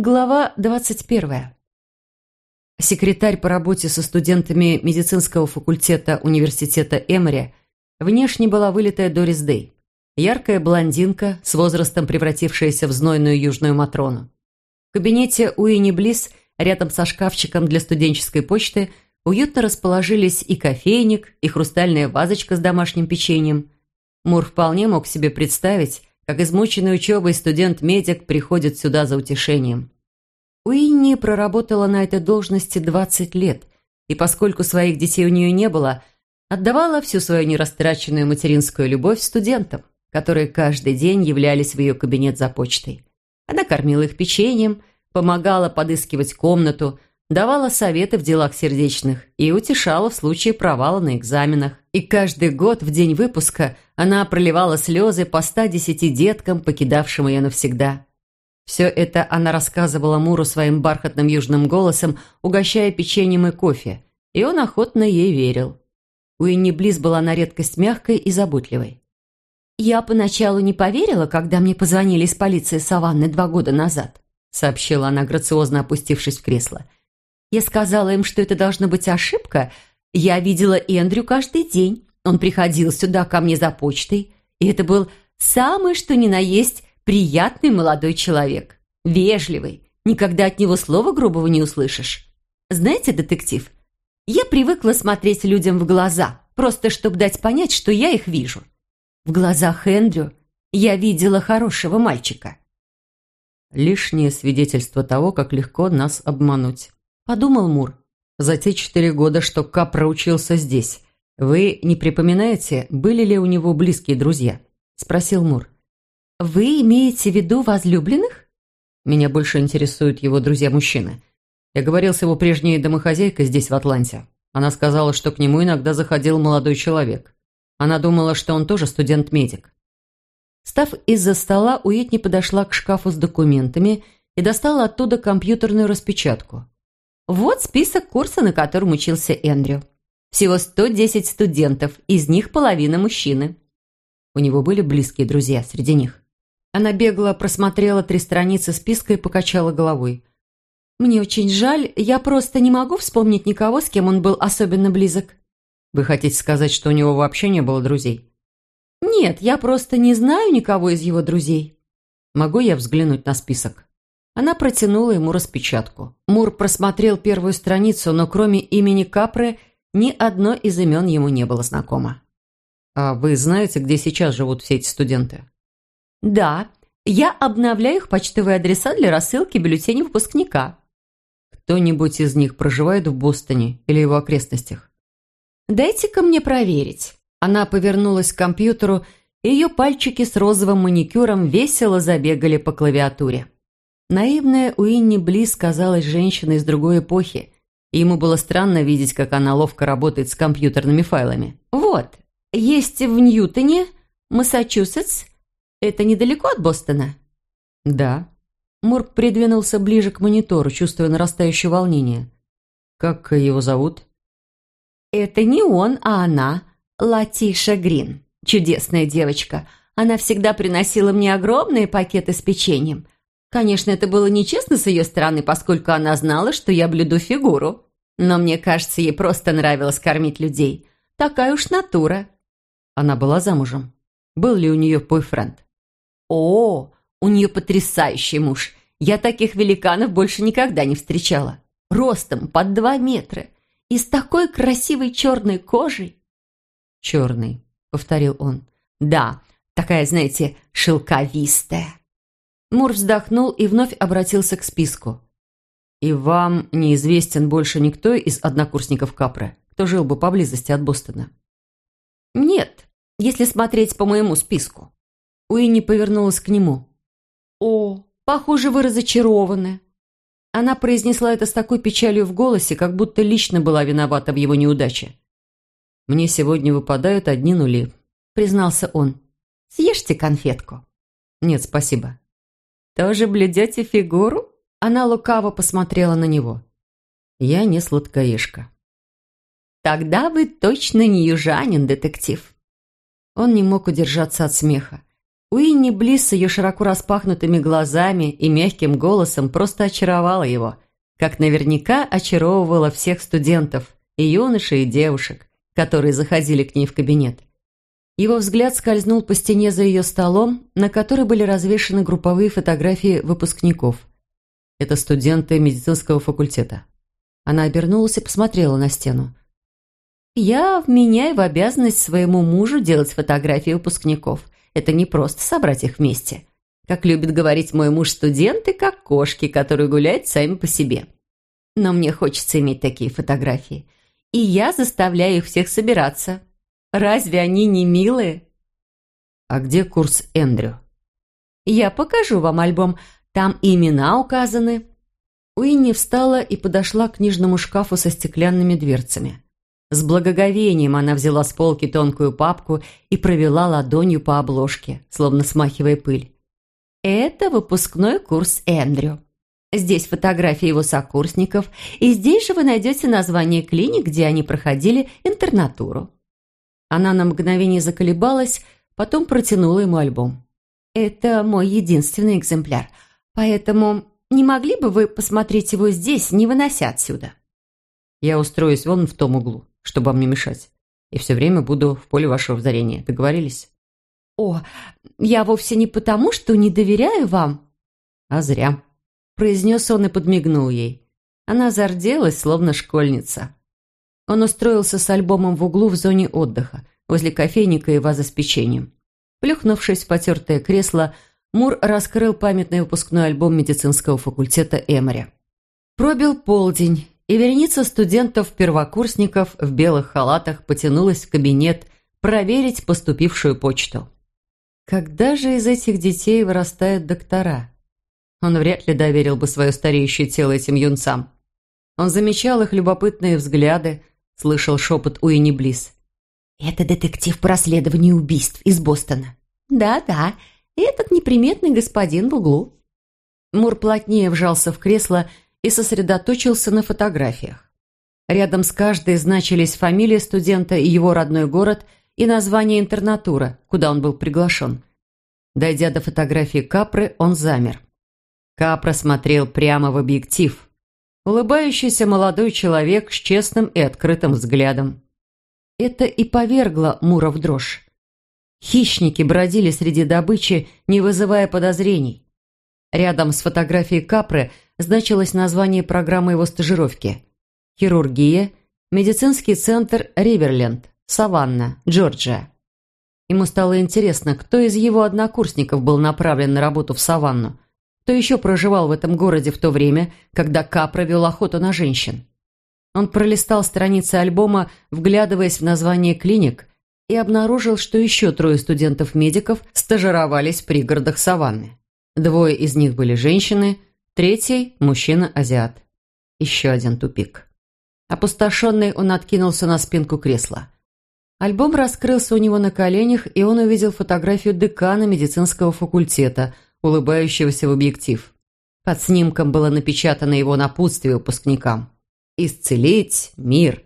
Глава 21. Секретарь по работе со студентами медицинского факультета университета Эмори внешне была вылитая Дорис Дэй. Яркая блондинка, с возрастом превратившаяся в знойную южную Матрону. В кабинете Уинни Близ, рядом со шкафчиком для студенческой почты, уютно расположились и кофейник, и хрустальная вазочка с домашним печеньем. Мур вполне мог себе представить, как измученный учебой студент-медик приходит сюда за утешением. Уинни проработала на этой должности 20 лет, и поскольку своих детей у нее не было, отдавала всю свою нерастраченную материнскую любовь студентам, которые каждый день являлись в ее кабинет за почтой. Она кормила их печеньем, помогала подыскивать комнату, давала советы в делах сердечных и утешала в случае провала на экзаменах. И каждый год в день выпуска она проливала слезы по 110 деткам, покидавшим ее навсегда. Все это она рассказывала Муру своим бархатным южным голосом, угощая печеньем и кофе, и он охотно ей верил. Уинни Близ была на редкость мягкой и заботливой. «Я поначалу не поверила, когда мне позвонили из полиции Саванны два года назад», сообщила она, грациозно опустившись в кресло – я сказала им, что это должна быть ошибка. Я видела Эндрю каждый день. Он приходил сюда ко мне за почтой, и это был самый что ни на есть приятный молодой человек. Вежливый. Никогда от него слова грубого не услышишь. Знаете, детектив, я привыкла смотреть людям в глаза, просто чтобы дать понять, что я их вижу. В глазах Эндрю я видела хорошего мальчика. Лишнее свидетельство того, как легко нас обмануть. Подумал Мур. За те четыре года, что Кап проучился здесь, вы не припоминаете, были ли у него близкие друзья? Спросил Мур. Вы имеете в виду возлюбленных? Меня больше интересуют его друзья-мужчины. Я говорил с его прежней домохозяйкой здесь, в Атланте. Она сказала, что к нему иногда заходил молодой человек. Она думала, что он тоже студент-медик. Став из-за стола, Уитни подошла к шкафу с документами и достала оттуда компьютерную распечатку. Вот список курса, на котором учился Эндрю. Всего 110 студентов, из них половина мужчины. У него были близкие друзья среди них. Она бегло просмотрела три страницы списка и покачала головой. «Мне очень жаль, я просто не могу вспомнить никого, с кем он был особенно близок». «Вы хотите сказать, что у него вообще не было друзей?» «Нет, я просто не знаю никого из его друзей». «Могу я взглянуть на список?» Она протянула ему распечатку. Мур просмотрел первую страницу, но кроме имени Капры ни одно из имен ему не было знакомо. «А вы знаете, где сейчас живут все эти студенты?» «Да, я обновляю их почтовые адреса для рассылки бюллетеней выпускника». «Кто-нибудь из них проживает в Бостоне или его окрестностях?» «Дайте-ка мне проверить». Она повернулась к компьютеру, и ее пальчики с розовым маникюром весело забегали по клавиатуре. Наивная Уинни Близ казалась женщиной из другой эпохи, и ему было странно видеть, как она ловко работает с компьютерными файлами. «Вот, есть в Ньютоне, Массачусетс. Это недалеко от Бостона?» «Да». Мурк придвинулся ближе к монитору, чувствуя нарастающее волнение. «Как его зовут?» «Это не он, а она, Латиша Грин. Чудесная девочка. Она всегда приносила мне огромные пакеты с печеньем». Конечно, это было нечестно с ее стороны, поскольку она знала, что я блюду фигуру. Но мне кажется, ей просто нравилось кормить людей. Такая уж натура. Она была замужем. Был ли у нее бойфренд? О, у нее потрясающий муж. Я таких великанов больше никогда не встречала. Ростом под два метра. И с такой красивой черной кожей. «Черный», — повторил он. «Да, такая, знаете, шелковистая». Мур вздохнул и вновь обратился к списку. «И вам неизвестен больше никто из однокурсников Капры, кто жил бы поблизости от Бостона?» «Нет, если смотреть по моему списку». Уинни повернулась к нему. «О, похоже, вы разочарованы». Она произнесла это с такой печалью в голосе, как будто лично была виновата в его неудаче. «Мне сегодня выпадают одни нули», — признался он. «Съешьте конфетку». «Нет, спасибо». «Тоже блюдете фигуру?» Она лукаво посмотрела на него. «Я не сладкоежка». «Тогда вы точно не южанин, детектив». Он не мог удержаться от смеха. Уинни Близ с ее широко распахнутыми глазами и мягким голосом просто очаровала его, как наверняка очаровывала всех студентов, и юношей, и девушек, которые заходили к ней в кабинет. Его взгляд скользнул по стене за ее столом, на которой были развешаны групповые фотографии выпускников. Это студенты медицинского факультета. Она обернулась и посмотрела на стену. «Я вменяю в обязанность своему мужу делать фотографии выпускников – это не просто собрать их вместе. Как любит говорить мой муж, студенты как кошки, которые гуляют сами по себе. Но мне хочется иметь такие фотографии. И я заставляю их всех собираться. Разве они не милые? А где курс Эндрю? Я покажу вам альбом. Там имена указаны. Уинни встала и подошла к книжному шкафу со стеклянными дверцами. С благоговением она взяла с полки тонкую папку и провела ладонью по обложке, словно смахивая пыль. «Это выпускной курс Эндрю. Здесь фотографии его сокурсников, и здесь же вы найдете название клиник, где они проходили интернатуру». Она на мгновение заколебалась, потом протянула ему альбом. «Это мой единственный экземпляр, поэтому не могли бы вы посмотреть его здесь, не вынося отсюда?» «Я устроюсь вон в том углу», чтобы вам не мешать. И все время буду в поле вашего зрения. Договорились?» «О, я вовсе не потому, что не доверяю вам». «А зря», – произнес он и подмигнул ей. Она зарделась, словно школьница. Он устроился с альбомом в углу в зоне отдыха, возле кофейника и вазы с печеньем. Плюхнувшись в потертое кресло, Мур раскрыл памятный выпускной альбом медицинского факультета Эмори. Пробил полдень, и вереница студентов-первокурсников в белых халатах потянулась в кабинет проверить поступившую почту. Когда же из этих детей вырастают доктора? Он вряд ли доверил бы свое стареющее тело этим юнцам. Он замечал их любопытные взгляды, слышал шепот Уинни Близ. «Это детектив по расследованию убийств из Бостона». «Да-да, этот неприметный господин в углу». Мур плотнее вжался в кресло и сосредоточился на фотографиях. Рядом с каждой значились фамилия студента и его родной город и название интернатура, куда он был приглашен. Дойдя до фотографии Капры, он замер. Капра смотрел прямо в объектив. Улыбающийся молодой человек с честным и открытым взглядом. Это и повергло Мура в дрожь. Хищники бродили среди добычи, не вызывая подозрений. Рядом с фотографией Капры – значилось название программы его стажировки. Хирургия, медицинский центр Риверленд, Саванна, Джорджия. Ему стало интересно, кто из его однокурсников был направлен на работу в Саванну, кто еще проживал в этом городе в то время, когда Ка провел охоту на женщин. Он пролистал страницы альбома, вглядываясь в название клиник, и обнаружил, что еще трое студентов-медиков стажировались в пригородах Саванны. Двое из них были женщины, Третий – мужчина-азиат. Еще один тупик. Опустошенный, он откинулся на спинку кресла. Альбом раскрылся у него на коленях, и он увидел фотографию декана медицинского факультета, улыбающегося в объектив. Под снимком было напечатано его напутствие выпускникам. «Исцелить мир».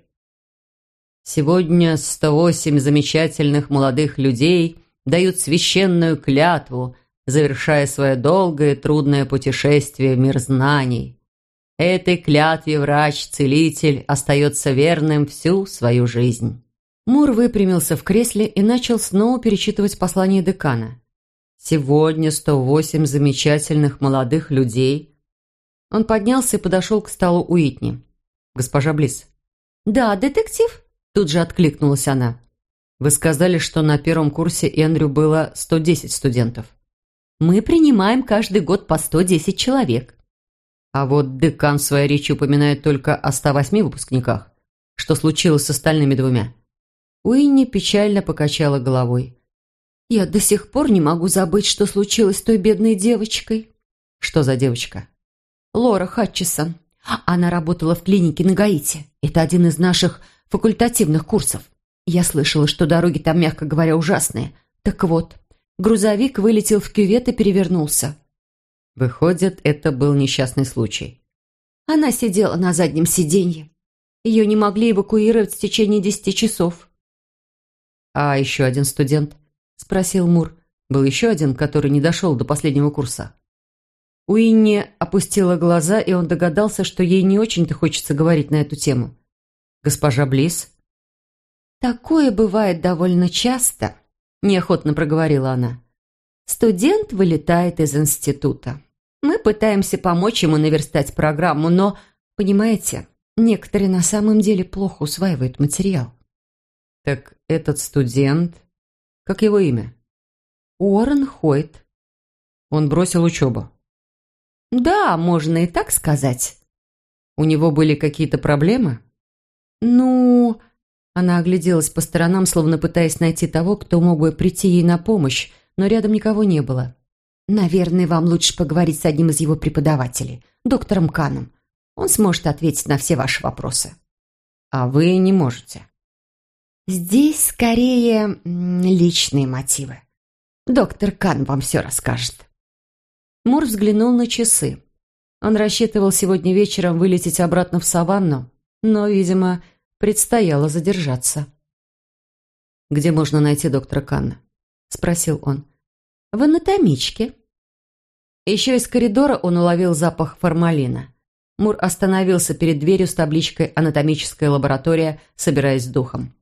Сегодня 108 замечательных молодых людей дают священную клятву завершая свое долгое и трудное путешествие в мир знаний. Этой клятве врач-целитель остается верным всю свою жизнь. Мур выпрямился в кресле и начал снова перечитывать послание декана. «Сегодня 108 замечательных молодых людей». Он поднялся и подошел к столу Уитни. «Госпожа Близ». «Да, детектив?» Тут же откликнулась она. «Вы сказали, что на первом курсе Эндрю было 110 студентов». Мы принимаем каждый год по 110 человек. А вот декан в своей речи упоминает только о 108 выпускниках. Что случилось с остальными двумя? Уинни печально покачала головой. «Я до сих пор не могу забыть, что случилось с той бедной девочкой». «Что за девочка?» «Лора Хатчисон. Она работала в клинике на Гаити. Это один из наших факультативных курсов. Я слышала, что дороги там, мягко говоря, ужасные. Так вот, Грузовик вылетел в кювет и перевернулся. Выходит, это был несчастный случай. Она сидела на заднем сиденье. Ее не могли эвакуировать в течение десяти часов. «А еще один студент?» – спросил Мур. Был еще один, который не дошел до последнего курса. Уинни опустила глаза, и он догадался, что ей не очень-то хочется говорить на эту тему. «Госпожа Близ?» «Такое бывает довольно часто», – неохотно проговорила она. «Студент вылетает из института. Мы пытаемся помочь ему наверстать программу, но, понимаете, некоторые на самом деле плохо усваивают материал». «Так этот студент... Как его имя?» «Уоррен Хойт». «Он бросил учебу?» «Да, можно и так сказать». «У него были какие-то проблемы?» «Ну...» Она огляделась по сторонам, словно пытаясь найти того, кто мог бы прийти ей на помощь, но рядом никого не было. «Наверное, вам лучше поговорить с одним из его преподавателей, доктором Каном. Он сможет ответить на все ваши вопросы». «А вы не можете». «Здесь скорее личные мотивы. Доктор Кан вам все расскажет». Мур взглянул на часы. Он рассчитывал сегодня вечером вылететь обратно в саванну, но, видимо, предстояло задержаться. «Где можно найти доктора Канна?» – спросил он. «В анатомичке». Еще из коридора он уловил запах формалина. Мур остановился перед дверью с табличкой «Анатомическая лаборатория», собираясь с духом.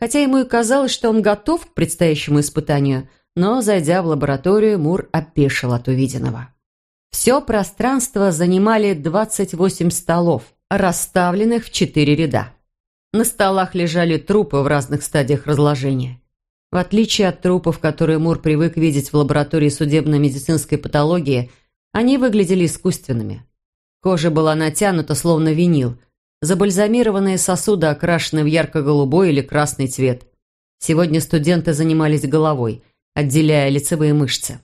Хотя ему и казалось, что он готов к предстоящему испытанию, но, зайдя в лабораторию, Мур опешил от увиденного. Все пространство занимали 28 столов, расставленных в четыре ряда. На столах лежали трупы в разных стадиях разложения. В отличие от трупов, которые Мур привык видеть в лаборатории судебно-медицинской патологии, они выглядели искусственными. Кожа была натянута, словно винил. Забальзамированные сосуды окрашены в ярко-голубой или красный цвет. Сегодня студенты занимались головой, отделяя лицевые мышцы.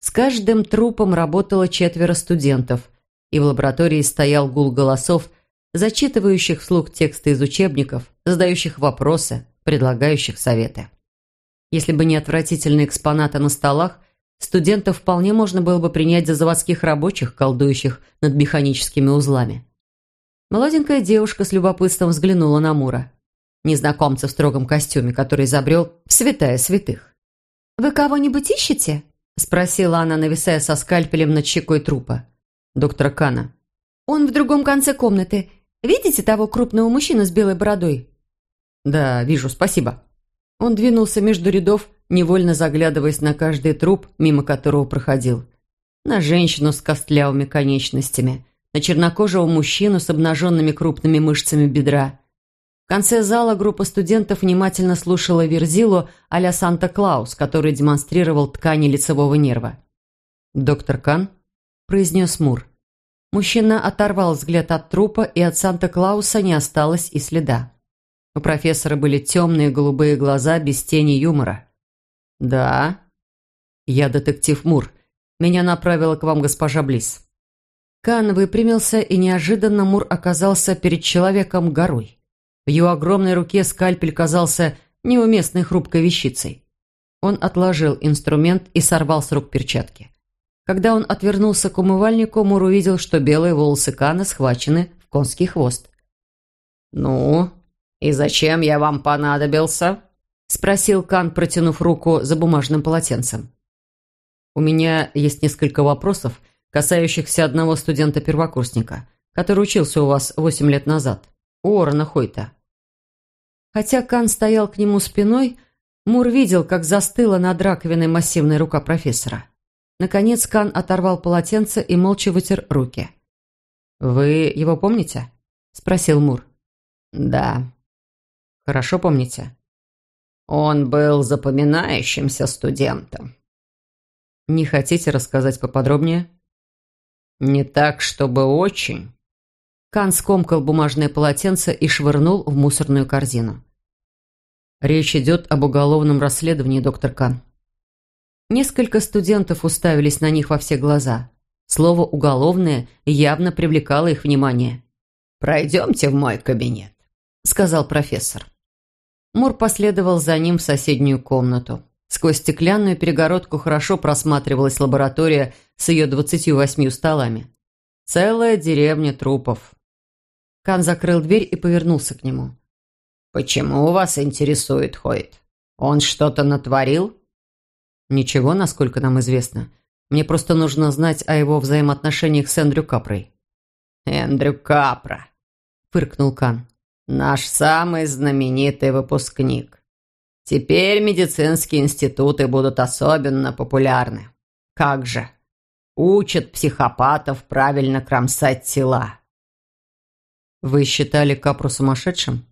С каждым трупом работало четверо студентов, и в лаборатории стоял гул голосов – зачитывающих вслух тексты из учебников, задающих вопросы, предлагающих советы. Если бы не отвратительные экспонаты на столах, студентов вполне можно было бы принять за заводских рабочих, колдующих над механическими узлами. Молоденькая девушка с любопытством взглянула на Мура, незнакомца в строгом костюме, который изобрел в святая святых. «Вы кого-нибудь ищете?» – спросила она, нависая со скальпелем над щекой трупа. «Доктора Кана». «Он в другом конце комнаты. Видите того крупного мужчину с белой бородой?» «Да, вижу, спасибо». Он двинулся между рядов, невольно заглядываясь на каждый труп, мимо которого проходил. На женщину с костлявыми конечностями, на чернокожего мужчину с обнаженными крупными мышцами бедра. В конце зала группа студентов внимательно слушала Верзилу а-ля Санта-Клаус, который демонстрировал ткани лицевого нерва. «Доктор Кан?» – произнес Мур. Мужчина оторвал взгляд от трупа, и от Санта-Клауса не осталось и следа. У профессора были темные голубые глаза без тени юмора. «Да?» «Я детектив Мур. Меня направила к вам госпожа Близ». Кан выпрямился, и неожиданно Мур оказался перед человеком горой. В его огромной руке скальпель казался неуместной хрупкой вещицей. Он отложил инструмент и сорвал с рук перчатки. Когда он отвернулся к умывальнику, Мур увидел, что белые волосы Кана схвачены в конский хвост. «Ну, и зачем я вам понадобился?» – спросил Кан, протянув руку за бумажным полотенцем. «У меня есть несколько вопросов, касающихся одного студента-первокурсника, который учился у вас восемь лет назад, у Орона Хойта». Хотя Кан стоял к нему спиной, Мур видел, как застыла над раковиной массивная рука профессора. Наконец Кан оторвал полотенце и молча вытер руки. «Вы его помните?» – спросил Мур. «Да». «Хорошо помните?» «Он был запоминающимся студентом». «Не хотите рассказать поподробнее?» «Не так, чтобы очень». Кан скомкал бумажное полотенце и швырнул в мусорную корзину. «Речь идет об уголовном расследовании, доктор Кан», Несколько студентов уставились на них во все глаза. Слово «уголовное» явно привлекало их внимание. «Пройдемте в мой кабинет», — сказал профессор. Мур последовал за ним в соседнюю комнату. Сквозь стеклянную перегородку хорошо просматривалась лаборатория с ее двадцатью восьмью столами. Целая деревня трупов. Кан закрыл дверь и повернулся к нему. «Почему вас интересует Хойт? Он что-то натворил?» Ничего, насколько нам известно. Мне просто нужно знать о его взаимоотношениях с Эндрю Капрой. Эндрю Капра, фыркнул Кан. Наш самый знаменитый выпускник. Теперь медицинские институты будут особенно популярны. Как же? Учат психопатов правильно кромсать тела. Вы считали Капру сумасшедшим?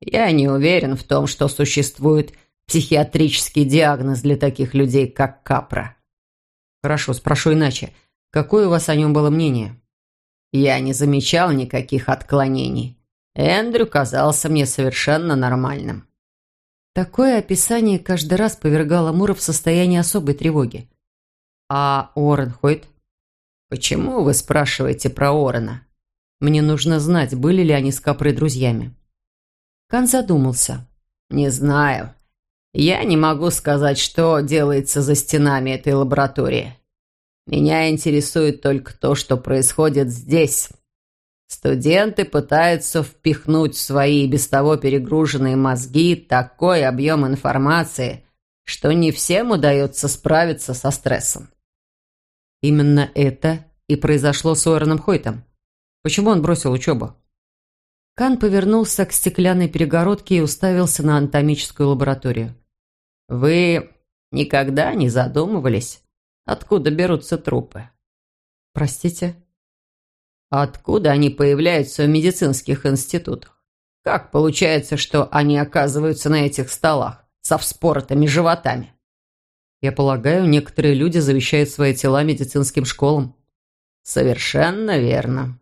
Я не уверен в том, что существует психиатрический диагноз для таких людей, как Капра. Хорошо, спрошу иначе. Какое у вас о нем было мнение? Я не замечал никаких отклонений. Эндрю казался мне совершенно нормальным. Такое описание каждый раз повергало Мура в состояние особой тревоги. А Уоррен Хойт? Почему вы спрашиваете про Орена? Мне нужно знать, были ли они с Капрой друзьями. Кан задумался. Не знаю. Я не могу сказать, что делается за стенами этой лаборатории. Меня интересует только то, что происходит здесь. Студенты пытаются впихнуть в свои без того перегруженные мозги такой объем информации, что не всем удается справиться со стрессом. Именно это и произошло с Уэрном Хойтом. Почему он бросил учебу? Кан повернулся к стеклянной перегородке и уставился на анатомическую лабораторию. «Вы никогда не задумывались, откуда берутся трупы?» «Простите?» «Откуда они появляются в медицинских институтах? Как получается, что они оказываются на этих столах со вспоротыми животами?» «Я полагаю, некоторые люди завещают свои тела медицинским школам». «Совершенно верно.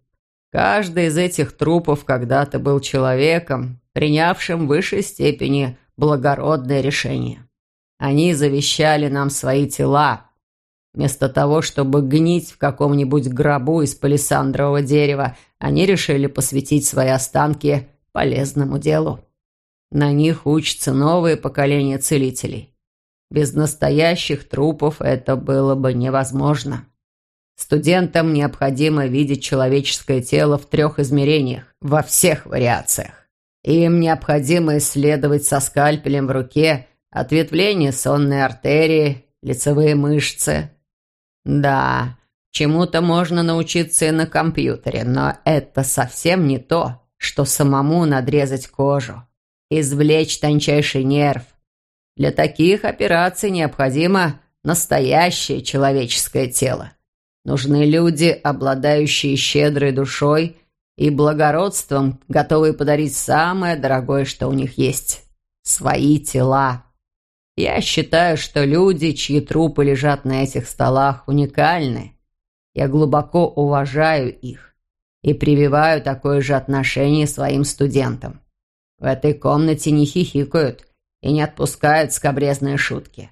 Каждый из этих трупов когда-то был человеком, принявшим в высшей степени благородное решение. Они завещали нам свои тела. Вместо того, чтобы гнить в каком-нибудь гробу из палисандрового дерева, они решили посвятить свои останки полезному делу. На них учатся новые поколения целителей. Без настоящих трупов это было бы невозможно. Студентам необходимо видеть человеческое тело в трех измерениях, во всех вариациях. Им необходимо исследовать со скальпелем в руке ответвление сонной артерии, лицевые мышцы. Да, чему-то можно научиться и на компьютере, но это совсем не то, что самому надрезать кожу, извлечь тончайший нерв. Для таких операций необходимо настоящее человеческое тело. Нужны люди, обладающие щедрой душой и благородством, готовые подарить самое дорогое, что у них есть – свои тела. Я считаю, что люди, чьи трупы лежат на этих столах, уникальны. Я глубоко уважаю их и прививаю такое же отношение своим студентам. В этой комнате не хихикают и не отпускают скобрезные шутки.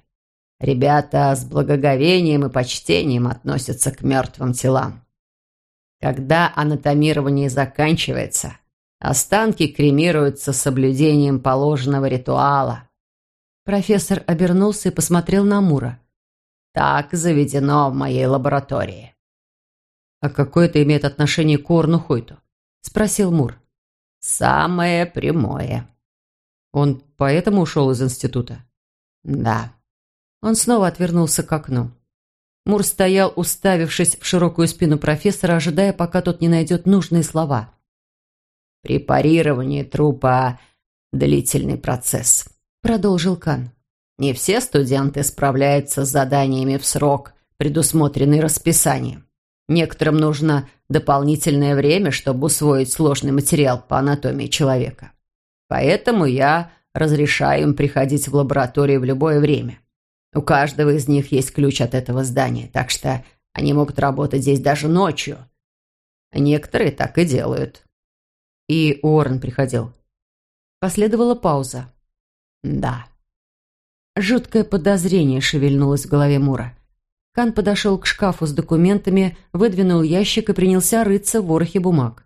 Ребята с благоговением и почтением относятся к мертвым телам. Когда анатомирование заканчивается, останки кремируются с соблюдением положенного ритуала. Профессор обернулся и посмотрел на Мура. Так заведено в моей лаборатории. «А какое это имеет отношение к Орну Хойту?» – спросил Мур. «Самое прямое». «Он поэтому ушел из института?» «Да». Он снова отвернулся к окну. Мур стоял, уставившись в широкую спину профессора, ожидая, пока тот не найдет нужные слова. «Препарирование трупа – длительный процесс», – продолжил Кан. «Не все студенты справляются с заданиями в срок, предусмотренный расписанием. Некоторым нужно дополнительное время, чтобы усвоить сложный материал по анатомии человека. Поэтому я разрешаю им приходить в лабораторию в любое время. У каждого из них есть ключ от этого здания, так что они могут работать здесь даже ночью. Некоторые так и делают. И Уоррен приходил. Последовала пауза. Да. Жуткое подозрение шевельнулось в голове Мура. Кан подошел к шкафу с документами, выдвинул ящик и принялся рыться в ворохе бумаг.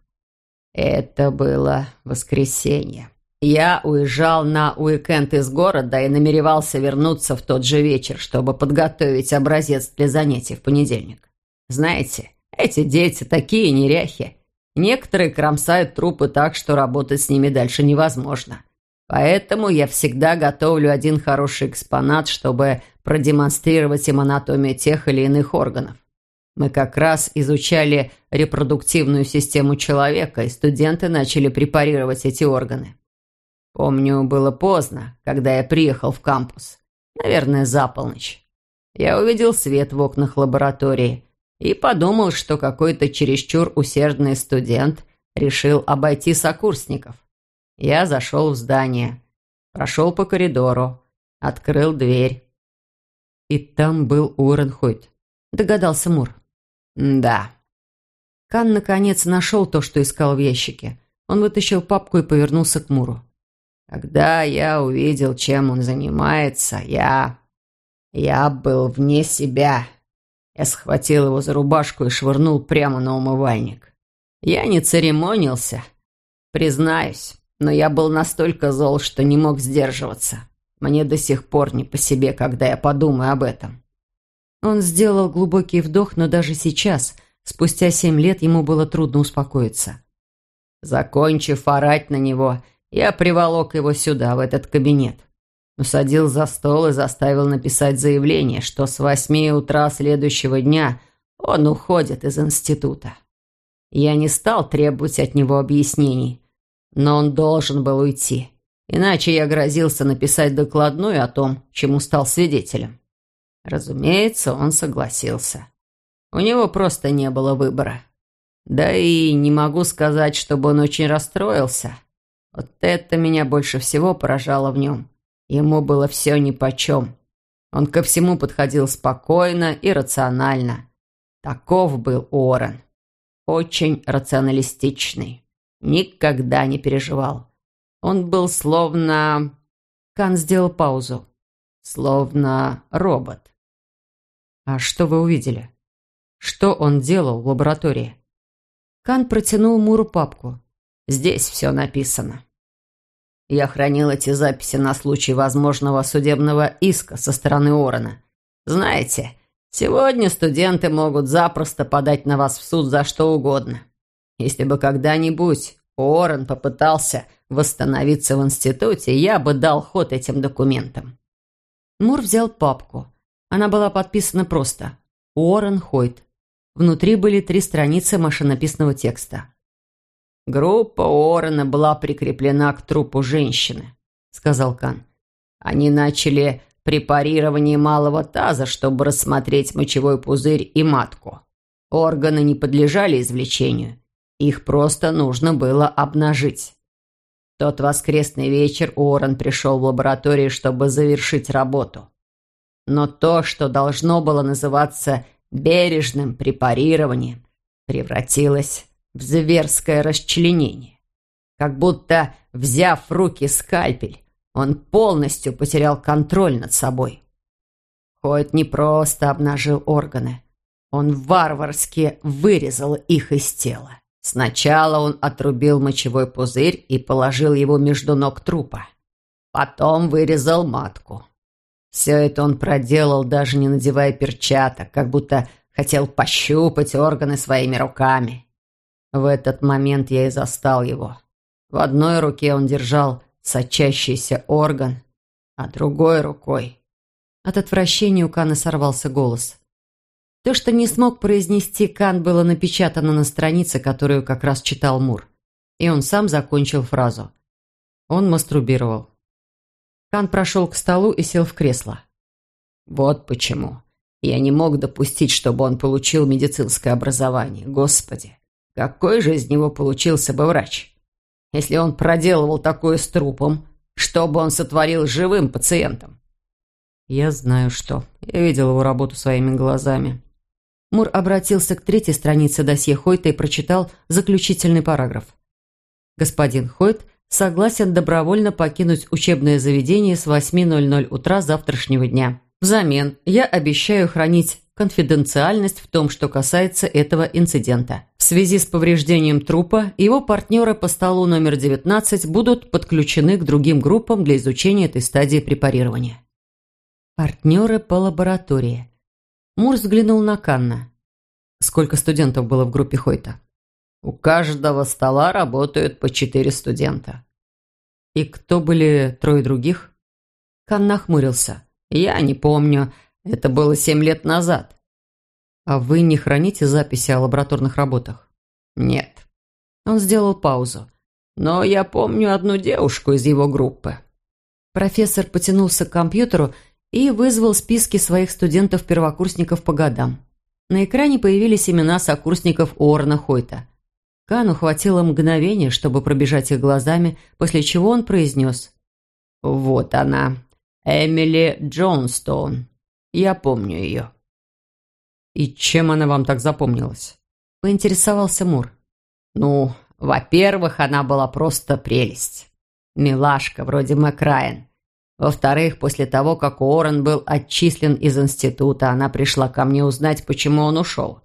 Это было воскресенье. Я уезжал на уикенд из города и намеревался вернуться в тот же вечер, чтобы подготовить образец для занятий в понедельник. Знаете, эти дети такие неряхи. Некоторые кромсают трупы так, что работать с ними дальше невозможно. Поэтому я всегда готовлю один хороший экспонат, чтобы продемонстрировать им анатомию тех или иных органов. Мы как раз изучали репродуктивную систему человека, и студенты начали препарировать эти органы. Помню, было поздно, когда я приехал в кампус. Наверное, за полночь. Я увидел свет в окнах лаборатории и подумал, что какой-то чересчур усердный студент решил обойти сокурсников. Я зашел в здание, прошел по коридору, открыл дверь. И там был Уоррен Хойт, догадался Мур. «Да». Кан, наконец, нашел то, что искал в ящике. Он вытащил папку и повернулся к Муру. «Когда я увидел, чем он занимается, я... я был вне себя. Я схватил его за рубашку и швырнул прямо на умывальник. Я не церемонился, признаюсь, но я был настолько зол, что не мог сдерживаться. Мне до сих пор не по себе, когда я подумаю об этом. Он сделал глубокий вдох, но даже сейчас, спустя семь лет, ему было трудно успокоиться. Закончив орать на него, я приволок его сюда, в этот кабинет. Усадил за стол и заставил написать заявление, что с восьми утра следующего дня он уходит из института. Я не стал требовать от него объяснений, но он должен был уйти. Иначе я грозился написать докладную о том, чему стал свидетелем. Разумеется, он согласился. У него просто не было выбора. Да и не могу сказать, чтобы он очень расстроился. Вот это меня больше всего поражало в нем. Ему было все нипочем. Он ко всему подходил спокойно и рационально. Таков был Уоррен. Очень рационалистичный. Никогда не переживал. Он был словно... Кан сделал паузу. Словно робот. «А что вы увидели? Что он делал в лаборатории?» Кан протянул Муру папку. «Здесь все написано». Я хранил эти записи на случай возможного судебного иска со стороны Орена. Знаете, сегодня студенты могут запросто подать на вас в суд за что угодно. Если бы когда-нибудь Орен попытался восстановиться в институте, я бы дал ход этим документам. Мур взял папку. Она была подписана просто «Уоррен Хойт». Внутри были три страницы машинописного текста. «Группа Уоррена была прикреплена к трупу женщины», — сказал Кан. «Они начали препарирование малого таза, чтобы рассмотреть мочевой пузырь и матку. Органы не подлежали извлечению. Их просто нужно было обнажить. тот воскресный вечер Уоррен пришел в лабораторию, чтобы завершить работу. Но то, что должно было называться бережным препарированием, превратилось в зверское расчленение. Как будто, взяв в руки скальпель, он полностью потерял контроль над собой. Хоть не просто обнажил органы, он варварски вырезал их из тела. Сначала он отрубил мочевой пузырь и положил его между ног трупа. Потом вырезал матку. Все это он проделал, даже не надевая перчаток, как будто хотел пощупать органы своими руками. В этот момент я и застал его. В одной руке он держал сочащийся орган, а другой рукой... От отвращения у Кана сорвался голос. То, что не смог произнести Кан, было напечатано на странице, которую как раз читал Мур. И он сам закончил фразу. Он мастурбировал. Кан прошел к столу и сел в кресло. «Вот почему. Я не мог допустить, чтобы он получил медицинское образование. Господи, какой же из него получился бы врач? Если он проделывал такое с трупом, что бы он сотворил живым пациентом?» «Я знаю что. Я видел его работу своими глазами». Мур обратился к третьей странице досье Хойта и прочитал заключительный параграф. Господин Хойт согласен добровольно покинуть учебное заведение с 8.00 утра завтрашнего дня. Взамен я обещаю хранить конфиденциальность в том, что касается этого инцидента. В связи с повреждением трупа его партнеры по столу номер 19 будут подключены к другим группам для изучения этой стадии препарирования. Партнеры по лаборатории. Мур взглянул на Канна. Сколько студентов было в группе Хойта? У каждого стола работают по четыре студента. И кто были трое других? Кан нахмурился. Я не помню. Это было семь лет назад. А вы не храните записи о лабораторных работах? Нет. Он сделал паузу. Но я помню одну девушку из его группы. Профессор потянулся к компьютеру и вызвал списки своих студентов-первокурсников по годам. На экране появились имена сокурсников Уоррена Хойта. Кану хватило мгновения, чтобы пробежать их глазами, после чего он произнес «Вот она, Эмили Джонстоун. Я помню ее». «И чем она вам так запомнилась?» – поинтересовался Мур. «Ну, во-первых, она была просто прелесть. Милашка, вроде Мэкрайен. Во-вторых, после того, как Уоррен был отчислен из института, она пришла ко мне узнать, почему он ушел.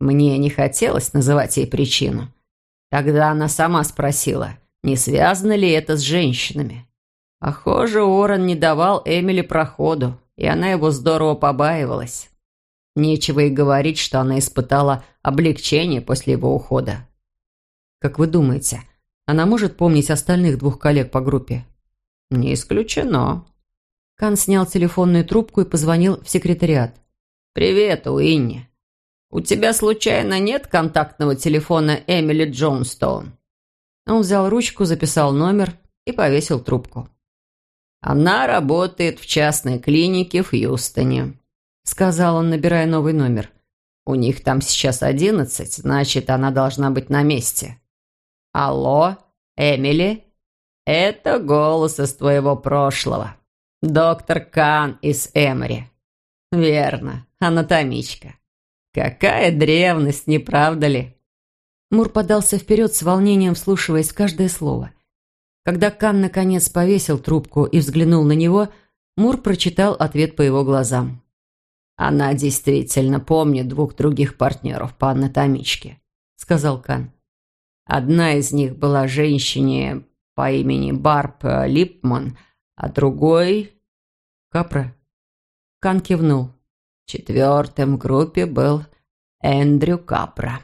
Мне не хотелось называть ей причину. Тогда она сама спросила, не связано ли это с женщинами. Похоже, Уоррен не давал Эмили проходу, и она его здорово побаивалась. Нечего и говорить, что она испытала облегчение после его ухода. «Как вы думаете, она может помнить остальных двух коллег по группе?» «Не исключено». Кан снял телефонную трубку и позвонил в секретариат. «Привет, Уинни. У тебя случайно нет контактного телефона Эмили Джонстоун?» Он взял ручку, записал номер и повесил трубку. «Она работает в частной клинике в Хьюстоне», — сказал он, набирая новый номер. «У них там сейчас одиннадцать, значит, она должна быть на месте». «Алло, Эмили?» «Это голос из твоего прошлого. Доктор Кан из Эмори». «Верно, анатомичка. Какая древность, не правда ли?» Мур подался вперед с волнением, вслушиваясь в каждое слово. Когда Кан наконец повесил трубку и взглянул на него, Мур прочитал ответ по его глазам. «Она действительно помнит двух других партнеров по анатомичке», — сказал Кан. «Одна из них была женщине по имени Барб Липман, а другой — Капра. Кан кивнул. Четвертым в группе был Эндрю Капра.